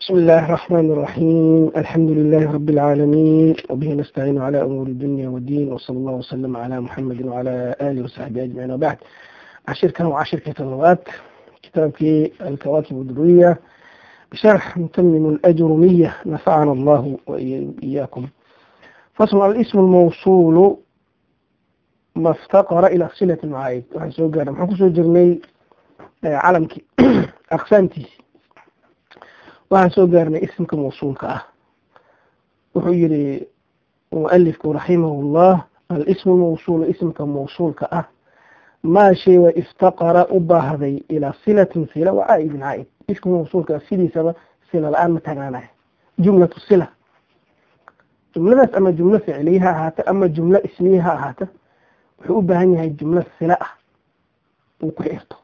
بسم الله الرحمن الرحيم الحمد لله رب العالمين وبه نستعين على أمور الدنيا والدين وصلى الله وسلم على محمد وعلى آله وصحبه أجمعين وبعد عشر كانوا عشر كتابات كتاب في الكواكب الدرية بشرح متمم الأجرمية نفعنا الله وإياكم فصل الاسم الموصول ما افتقر إلى صلة المعايد وحسوق أنا محكو جرمي آه، علمك أقسامتي waxaan soo gaarnay isimka mawsuulka ah wuxuu yidhi mualifku raximahullah alismu lmawsuulu ismka mawsuulka ah maa shay waa iftaqara u baahday ilaa silatin sila wa caaidin caaid isimka mawsuulka sidiisaba sila la-aan ma taagnaanahay jumlatu sila jumladaas ama jumlo ficliya ha ahaata ama jumlo ismiya ha ahaata wuxuu u baahan yahay jumlo sila ah uu ku xirto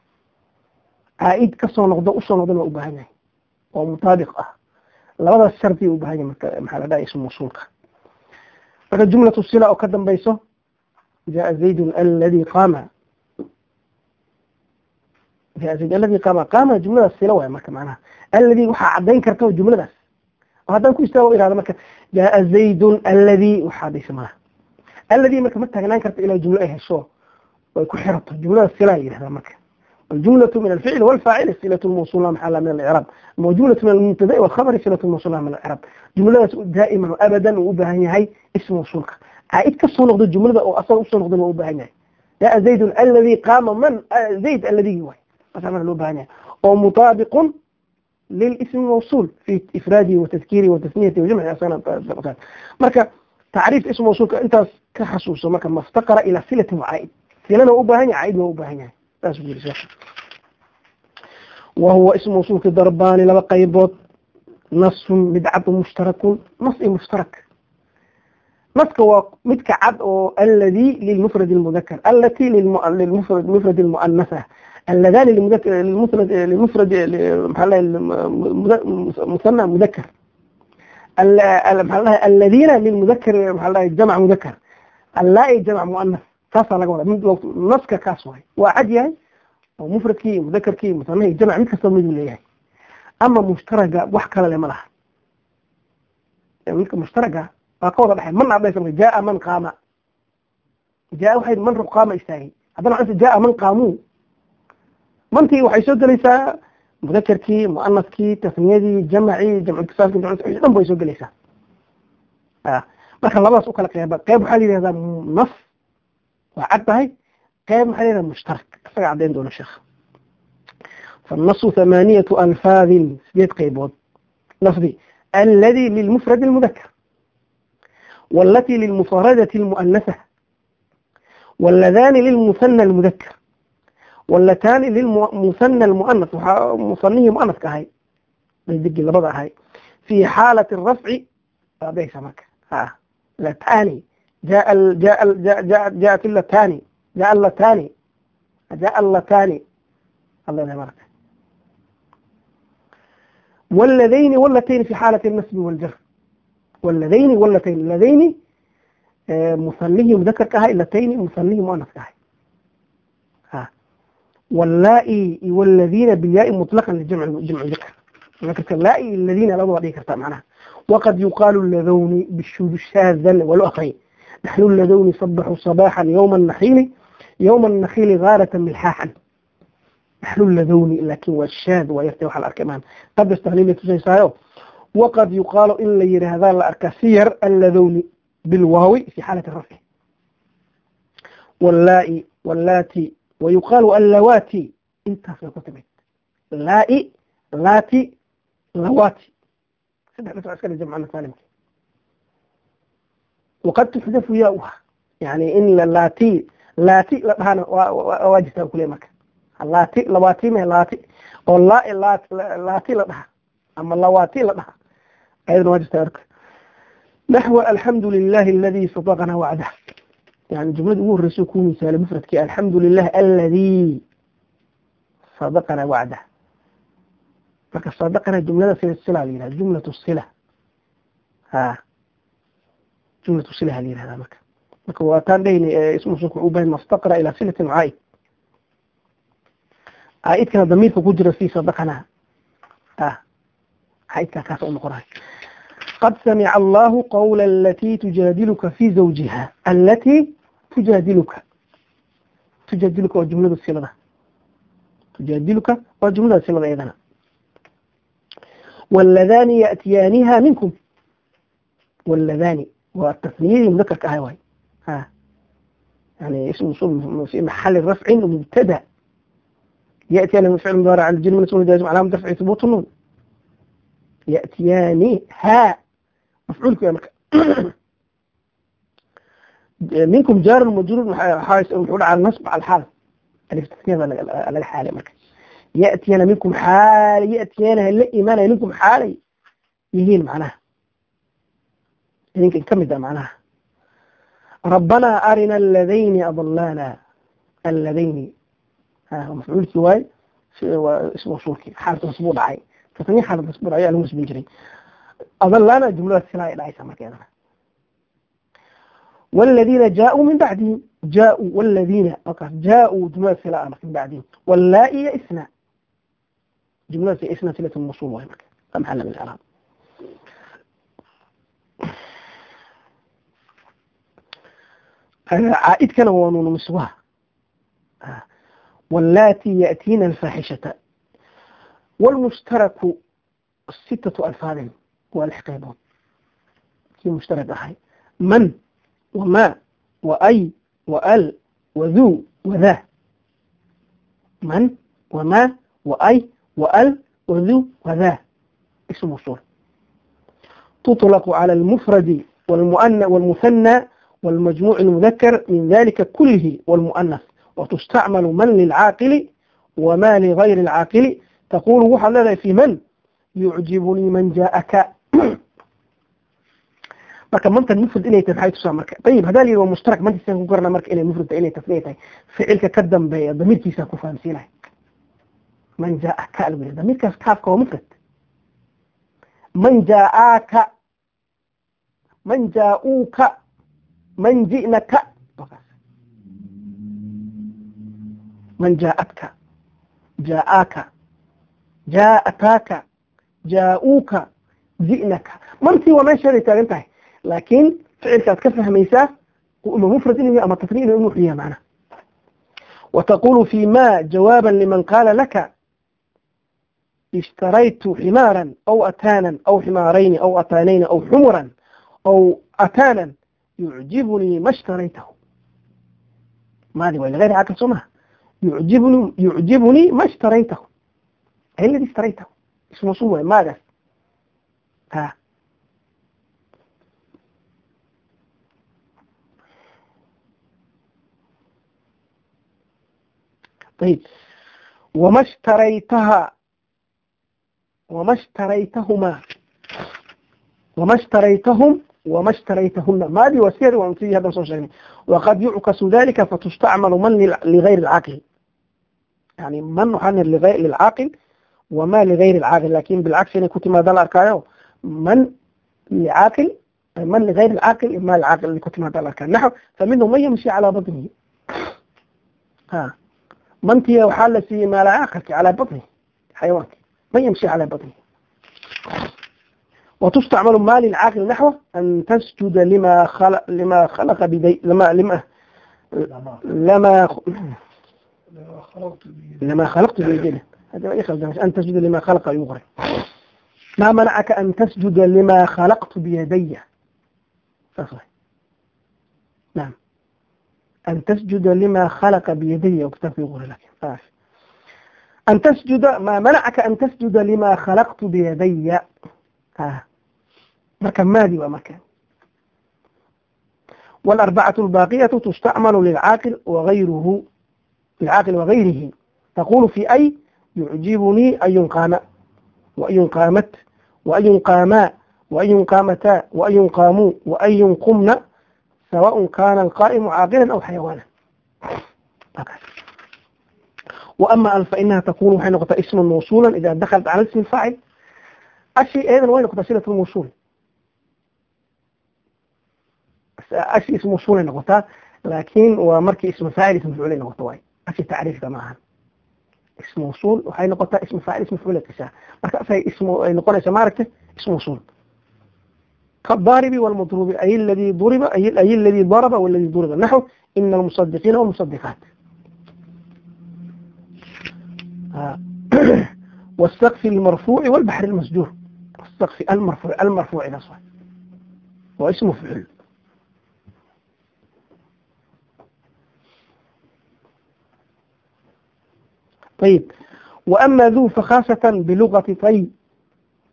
caaid kasoo noqdo usoo noqdon waa u baahan yahay oo mutaabiq ah labadaas shardi u bahan yahy marka maxaa la dhaha ismu mawsuulka marka jumlatu sila oo ka dambayso jaa zaydun aladi qaama jaa zayd aladi qaama qaama jumladaas sila waay marka macnaha aladi waxaa caddayn karta jumladaas oo haddaan ku istaago irahda marka jaa zaydun aladi waxaa dhaysa malaha aladi marka ma taagnaan karta ilaa jumlo ay hesho ay ku xirato jumlada silaa yihahdaa marka الجملة من الفعل والفاعل صلة الموصول محل من الإعراب وجملة من المبتدا والخبر صلة الموصول من الإعراب جملة دائما وأبدا وأبهن هي اسم موصولك عيد كسو نقد الجملة أو أصلا أصلا نقد وأبهن هي يا زيد الذي قام من زيد الذي هو بس عمل أو مطابق للاسم الموصول في إفراده وتذكيره وتثنيته وجمعه أصلا مركا تعريف اسم موصولك أنت كحسوس مركا ما افتقر إلى صلة وعائد صلة وأبهن عائد وأبهن هي wahuwa ism usuulka darbaani laba qaybood nasun mid cad mushtarakun nas i mushtarak naska waa midka cad oo aladii lilmufrad lmudakar alati lilmufrad lmuanasa aladani musana mudakar maa aladiina lilmudakar maa jamc mudakar allaa jamc muanas taasaa laga wada naska kaas waay waa cad yahay oo mufradkii mudakarkii musanahii jamc mid kastaba mid u leeyahay ama mushtaraga wax kale le ma laha midka mushtaraga waa ka wada dhexay man adaysa jaa man qaama jaa waxay man rux istaagay haddana waxay jaa man qaamuu mantii waxay soo gelaysaa mudakarkii muanaskii tasniyadii jamacii jamcutasaafki jamcu dhan bay soo gelaysaa marka labadaas u kala qeyba qeyb waxaa la yidhahdaa naf waa cad tahay كام علينا المشترك كفاية عدين دون شيخ فالنص ثمانية أنفاذ بيت قيبوض لفظي الذي للمفرد المذكر والتي للمفردة المؤنثة واللذان للمثنى المذكر واللتان للمثنى المؤنث مثنيه مؤنث كهي بالدق اللي بضع هاي في حالة الرفع ليس مك ها لتاني جاء ال جاء ال جاء جاءت اللتاني جاء الله ثاني جاء الله ثاني الله يبارك والذين واللتين في حالة النسب والجر والذين واللتين اللذين آه، مصليهم ذكر كهاء اللتين مصليهم وأنث كهاي واللائي والذين بالياء مطلقا للجمع جمع ذكر ذكر اللائي الذين لا ضوء ذكر معناها وقد يقال اللذون ذل والأخرين نحن اللذون صبحوا صباحا يوم النحيل yowma nakhili gaaratan milxaaxan maxluul ladowni laakiin waa shaad waa yartay waxaa la arkay maan qaddas tahliilay tusaysaayo waqad yuqaalu in la yidhaahdaa la arkaa siyar alladowni bilwaawi fi xaalati rafci wallaa-i wallaati wayuqaalu allawaati intaas way ku timid laa-i laati lawaati saddex dhinac iska dhija macna saalimka waqad tuxdafu yaa uha yani in laati laati la dhahana waa jirtaa kule marka laati lawaati me laati oo laa e, laati la dhaha ama lawaati la dhaha ayadana waa jirtaa marka naxw alxamdu lilahi aladi sadaqana wacdah yani jumlada ugu horeysa ku misaale mufradkii alxamdu lilah aladi sadaqana wacdah marka sadaqana jumlada sila la yihahda jumlatu sila ha jumlatu sila la yihahdaa marka marka waa taan dhehn ismu masuulka wuxuu ubahan mastaqra ilaa silatin caaid caaidkana damiirka ku jira sii sadaqana ah caaidka kaas u noqonay qad samica allahu qawla alatii tujaadiluka fi zawjiha alatii tujaadiluka tujaadiluka waa jumlada silada tujaadiluka waa jumlada silada iyadana waladaani ya'tiyaaniha minkum waladaani waa tasniyadii mudakarka ahay waay ها يعني اسم موصول في محل الرفع مبتدا يأتيان من فعل مضارع على الجن من اسمه لازم علامة رفعه ثبوت النون يأتيان ها مفعول كما منكم جار مجرور حارس محول على النصب على الحال ألف تسمية على الحالة ياتي انا منكم حالي انا هلا إيمانا منكم حالي يهين معناها يمكن كم ده معناها ربنا أرنا اللذين أضلانا اللذين مفعول سواي اسم وصولك حالة مصبوط عاي تتني حالة مصبوط عاي المس بنجري أضلانا جملة سلاء العيسى مركينا والذين جاءوا من بعدهم جاءوا والذين جاءوا جملة سلاء من بعدهم واللائي إثنى جملة إثنى ثلاثة مصول وهي محل من الإعراب caaidkana waa nuunu miswaha wallati yaatiina alfaaxishata wاlmushtaraku sitatu alfaadin waa lix qaybood kii mushtarak ahay man wma waay waal wadu wadah man wma waay waal wadu wadah ismu usuul tuطlaqu calى almufradi wاlmuhanى والمجموع المذكر من ذلك كله والمؤنث وتستعمل من للعاقل وما لغير العاقل تقول وحلل في من يعجبني من جاءك marka mantan mufrad inay tahay waxay marka tayib hadaa liyo mushtarak mantiisan ku garana marka inay mufrad inay tafniya tahay ficilka ka dambeeya damirkiisa ku fahamsiinay man jaa'aka alwil damirkaas kaafka waa mufrad man jaa'aka man jaa'uuka من جئنك فقط من جاءتك جاءك جاءتاك جاءوك جئنك من سوى من شر تنتهي لكن فعل ميسا ميساه مفرد إنه أما تفريق إنه فيها معنا وتقول فيما جوابا لمن قال لك اشتريت حمارا أو أتانا أو حمارين أو أتانين أو حمرا أو أتانا yucjibnii ma shtaraytahu maadi way ligayr akal soo maha yucjibni yucjibnii ma shtaraytahu cilladii shtaraytahu ismuusul waay maadaas ha ayib wama shtaraytaha wama shtaraytahuma wama shtaraytahum وما اشتريتهن ما دي وسير وامتي هذا شيء وقد يعكس ذلك فتستعمل من لغير العاقل يعني منحا لغير للعاقل وما لغير العاقل لكن بالعكس أنا يعني كنت ما دلار كايو من لعاقل من لغير العاقل ما العاقل اللي كنت ما دلار اركايو نحو فمنهم من يمشي على بطنه ها من تي وحال سي ما لا على بطنه حيوان ما يمشي على بطنه وتستعمل ما للعاقل نحوه أن تسجد لما خلق لما خلق بيدي لما لما لما لما خلقت بيدي هذا أي خلق أن تسجد لما خلق يغري ما منعك أن تسجد لما خلقت بيدي فصل نعم أن تسجد لما خلق بيدي وكتاب يغري لك فاش. أن تسجد ما منعك أن تسجد لما خلقت بيدي ها آه. مكان ماضي ومكان والأربعة الباقية تستعمل للعاقل وغيره للعاقل وغيره تقول في أي يعجبني أي قام وأي قامت وأي قاما وأي قامتا وأي قاموا وأي قمنا سواء كان القائم عاقلا أو حيوانا وأما ألف فإنها تكون حين قطع اسم موصولا إذا دخلت على اسم الفاعل أشيء أيضا وين قطع صلة الموصول ashi ism mafcuulay noqotaa laakiin waa markii ismafaail ismafcuulay noqoto waay ashi tacriifka maahan ism usuul waxay noqotaa ismafaail ismafcuulay gashaa markaasay ism ay noqonaysa maaragta ism usuul kadaaribi wlmadruubi ay ladii duriba ay ladii daraba wladii duriba naxw ina almusadiqiina wlmusadiqaat wاstakfi اlmarfuuci wاlbaxr اlmasjuur stakfi almarfuuc almarfuucigaas waa ismu طيب وأما ذو فخاصة بلغة طي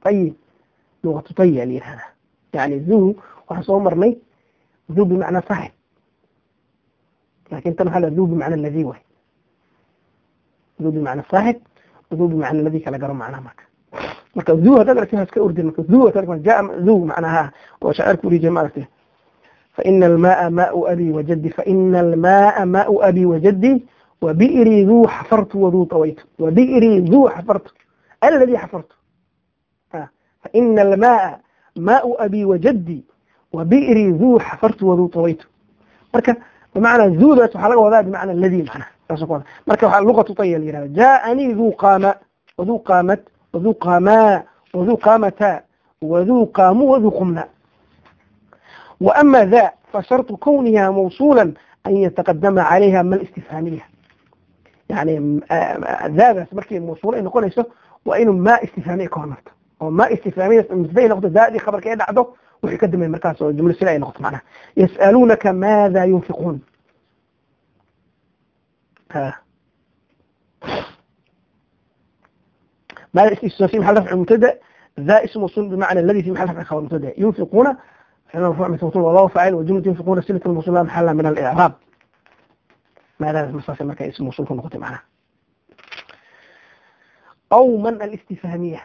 طي لغة طي يعني هذا يعني ذو وحصو مرمي ذو بمعنى صاحب لكن تم هذا ذو بمعنى الذي وهي ذو بمعنى صاحب ذو بمعنى الذي كان جرى معنا معك مك ذو هذا لكن هسك أردن مك ذو ترك جاء ذو معناها وشعرت لي جمالته فإن الماء ماء أبي وجدي فإن الماء ماء أبي وجدي وبئري ذو حفرت وذو طويت وبئري ذو حفرت الذي حفرت فإن الماء ماء أبي وجدي وبئري ذو حفرت وذو طويت مركا بمعنى ذو ذات حلقة وذا بمعنى الذي معنى مركا لغة طي جاءني ذو قام وذو قامت وذو قاما وذو قامتا وذو قام وذو قمنا وأما ذا فشرط كونها موصولا أن يتقدم عليها ما الاستفهامية yani daadaas markii mawsuul ay noqonayso waa inuu maa istifhaamiya ka hormarto oo maa istifhaamiya misbay noqoto daadii khabarka ay dhacdo wixii ka dambeey markaas oo jumlo sila ay noqoto macnaha yas'aluunaka maada yunfiquun ماذا اسم في محل رفع مبتدا ذا اسم موصول بمعنى الذي في محل رفع خبر مبتدا ينفقون فعل مرفوع مثل والله فاعل وجمله ينفقون صله الموصول محلا من الاعراب maadaadasa markaa ismusul ku noqotay macnaha aw man alistifhamiya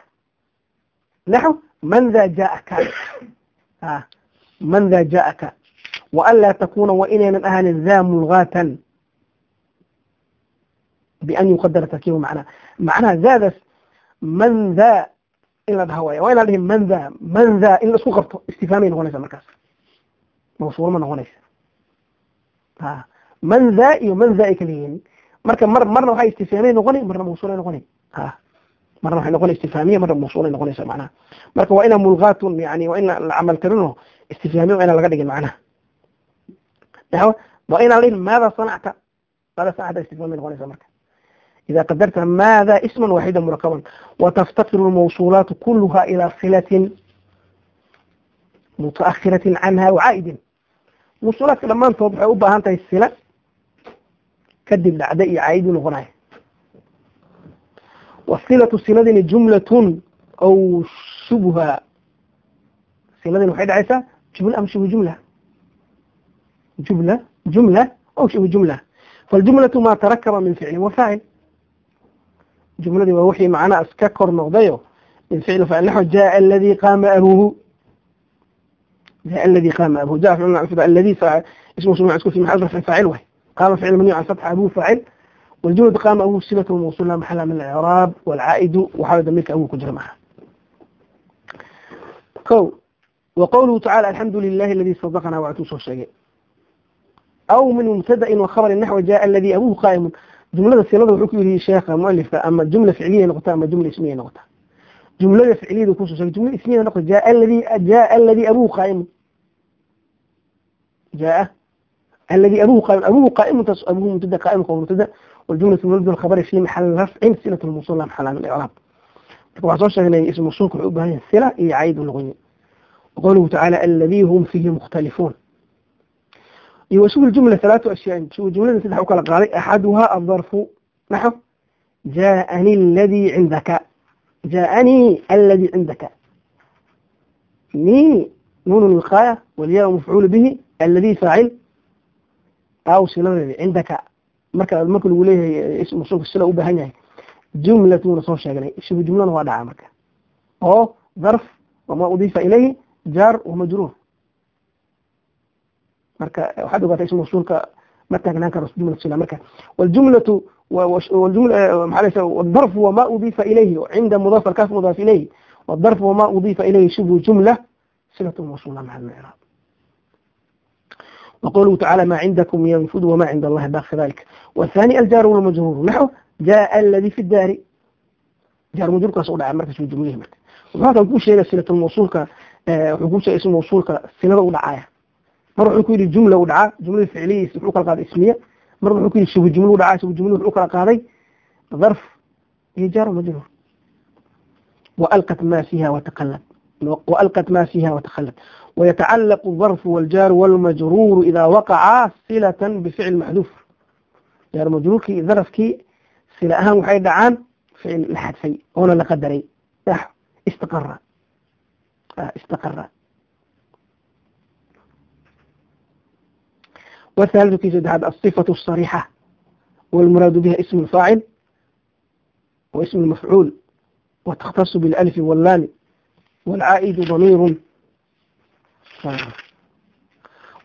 naxw man da jaaka a man da jaaka waanlaa takuna wa inaynan ahaanin da mulgaatan bian yuqadara tarkiibu macnaha macnaha daadaas man da in la dhaha waaya waa inaan dhihin man da man da in la qabto istifhaamay noqonaysa markaas mawsuul noqonaysa man daa iyo man daa ay kala yihiin marka mar marna waxaa istifaamiya noqonay marna mawsuulay noqonay marna waxay noqonay istifaamiya marna mawsuulay noqonaysa macnaha marka waa inaa mulgaatun yani waa ina la camal istifaamiya waa inaa laga dhigin macnaha naxwa waa inaa layihin maada sanacta maada sanacta istifaamiya noqonaysa marka إذا قدرت ماذا اسما واحدا مركبا وتفتقر الموصولات كلها إلى صلة متأخرة عنها وعائد موصولات لما أنت وضعوا بها أنت الصلة كدب لعداء عيد عايد الغناية وصلة السند جملة أو شبه سندن وحيد عيسى جملة أم شبه جملة جملة جملة أو شبه جملة فالجملة ما تركب من فعل وفاعل جملة ووحي معنا أسكاكر نغضيه من فعل وفاعل نحو جاء الذي قام أبوه جاء الذي قام أبوه جاء فعلنا الذي اسمه سمع في محل رفع قام فعل منيع عن فتح أبوه فاعل والجملة قام أبوه صلة موصول محلها من الإعراب والعائد وحال ضميرك أبوه كجر كو وقوله تعالى الحمد لله الذي صدقنا وعتوش الشيء أو من مبتدأ وخبر نحو جاء الذي أبوه قائم جملة سيلة وحكي له شيخ مؤلف أما جملة فعلية نقطة أما جملة اسمية نقطة جملة فعلية دكوش شيء جملة اسمية نقطة جاء الذي جاء الذي أبوه قائم جاء الذي أبوه قائم أبوه قائم أبوه مبتدا قائم ومبتدا والجملة المبتدا الخبر في محل رفع صلة الموصول لا محل من الإعراب waxaan soo sheegnay ismu mawsuulka wuxuu u baahan yahay sila iyo cayd luqawi qawluhu tacaala alladii hum fihi mukhtalifuun iyo washuf aljumla halaatu ashyaa shuu jumlada saddex u kala qaaday axaduhaa addarfu naxw jaa'ani alladii cindaka jaa'anii alladii cindaka ni nuunu lilqaaya walyaa mafcuulu bihi alladii faacil aws labadeeda cindaka marka marka lagu leeyahay eh, ismu usulka sila u baahan yahay jumlat wuuna soo sheegnay shibu jumlana waa dhacaa marka oo darf wamaa udiifa ilayhi jaar wa majruur marka eh, waxaad ogaata ismu ma taagnaan karo jumla sila marka waljumlatu eh, maxa wadarfu wamaa udiifa ilayhi cinda mudaaf alkaaf mudaaf ilayhi wadarfu wamaa udiifa ilayhi shibu jumla silatu mawsuula maca almicraab وقوله تعالى ما عندكم ينفد وما عند الله باخر ذلك والثاني الجار والمجرور نحو جاء الذي في الدار جار مجرور كسؤال عن مركز من جمله مركز وهذا كل شيء سلة الموصول ك عقول آه، شيء اسم موصول ك سلة ودعاء مرة عقول الجملة ودعاء جملة فعلية اسم عقول قاعدة اسمية مرة عقول شو الجملة ودعاء شو الجملة عقول قاعدة ظرف يجار ومجرور وألقت ما فيها وتقلب وألقت ما فيها وتخلت ويتعلق الظرف والجار والمجرور إذا وقعا صلة بفعل محذوف جار مجرور كي ظرف كي صلة أهم وحي عن فعل لحد في هنا لقدري استقر آه، استقر والثالث كي تدعى الصفة الصريحة والمراد بها اسم الفاعل واسم المفعول وتختص بالألف واللام والعائد ضمير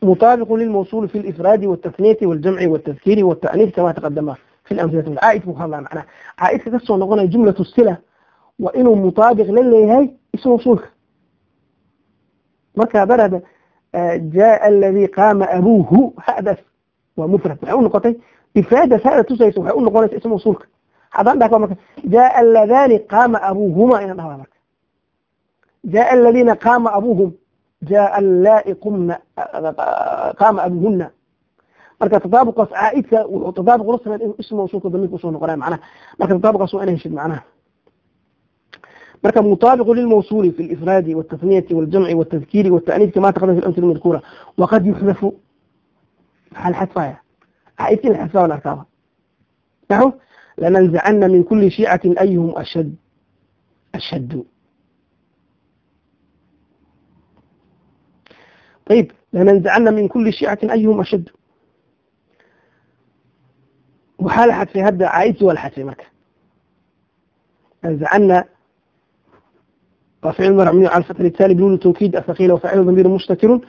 مطابق للموصول في الإفراد والتثنية والجمع والتذكير والتأنيف كما تقدم في الأمثلة العائد مخالنا معناه عائد كسو نقول جملة السلة وإنه مطابق للي اسم موصول مركا برد جاء الذي قام أبوه حدث ومفرد أقول نقطة إفادة سهلة تسيس وحيقول نقول اسم موصول هذا عندك جاء اللذان قام أبوهما إلى الهوامر جاء الذين قام أبوهم jaa laaiqumna qaama abuuhunna marka tataabuqaas caaidka wuxuu tataabuq la sameyn inuu ism mawsuulka damiirka usoo noqonay manaha marka tataabuqaas waa ina heshid macnaha marka mutaabiqu lilmawsuuli fi lifraadi waltasniyati waljamci waltadkiiri waltaniif kama taqadam fi lamsil madkuura waqad yuxdafu maxaa la xadfaya caaidka la xadfaa la arkaaba naxu lananzicana min kuli shiicatin ayuhum ashad ashadu طيب لننزعن من كل شيعة أيهم أشد وحال حتفي هدا عايز ولا حتفي مكة ننزعن يعني رفع المرع من على الفتح التالي بدون توكيد أثقيل وفعل ضمير مشتكر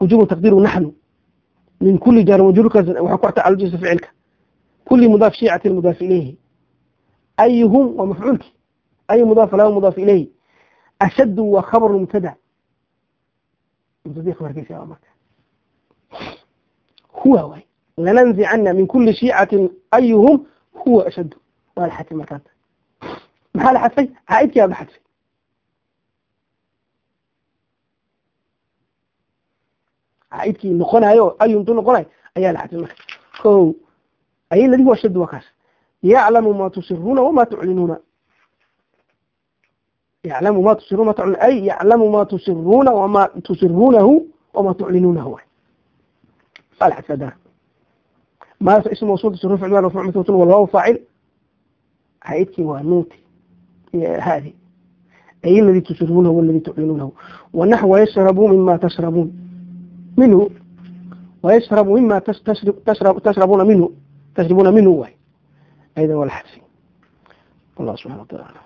وجوب تقدير نحن من كل جار وجر كزن وحكوت على الجزء فعلك كل مضاف شيعة المضاف إليه أيهم ومفعولك أي مضاف له مضاف إليه أشد وخبر المبتدأ huwa waay lananzicana min kuli shiicatin ayuhum huwa ashaddu waa la xadfay markaan maxaa la xadfay caaidkiyaa la xadfay caaidkii noqonayo ayu intuu noqonayo ayaa la xadfay marka ko ayay ladigu ashaddu waa kaas yaclamu ma tusiruuna wamaa tuclinuuna يعلم ما تسرون وما تعلنون أي يعلم ما تسرون وما تسرونه وما تعلنونه قال حتى ده ما اسم موصول تصرف فعل ورفع مثل والواو فاعل هيتي ونوتي هذه أي الذي تسرونه والذي تعلنونه ونحو يشربوا مما تشربون منه ويشربوا مما تشرب تشرب تشربون منه تشربون منه واحد أيضا والحسين الله سبحانه وتعالى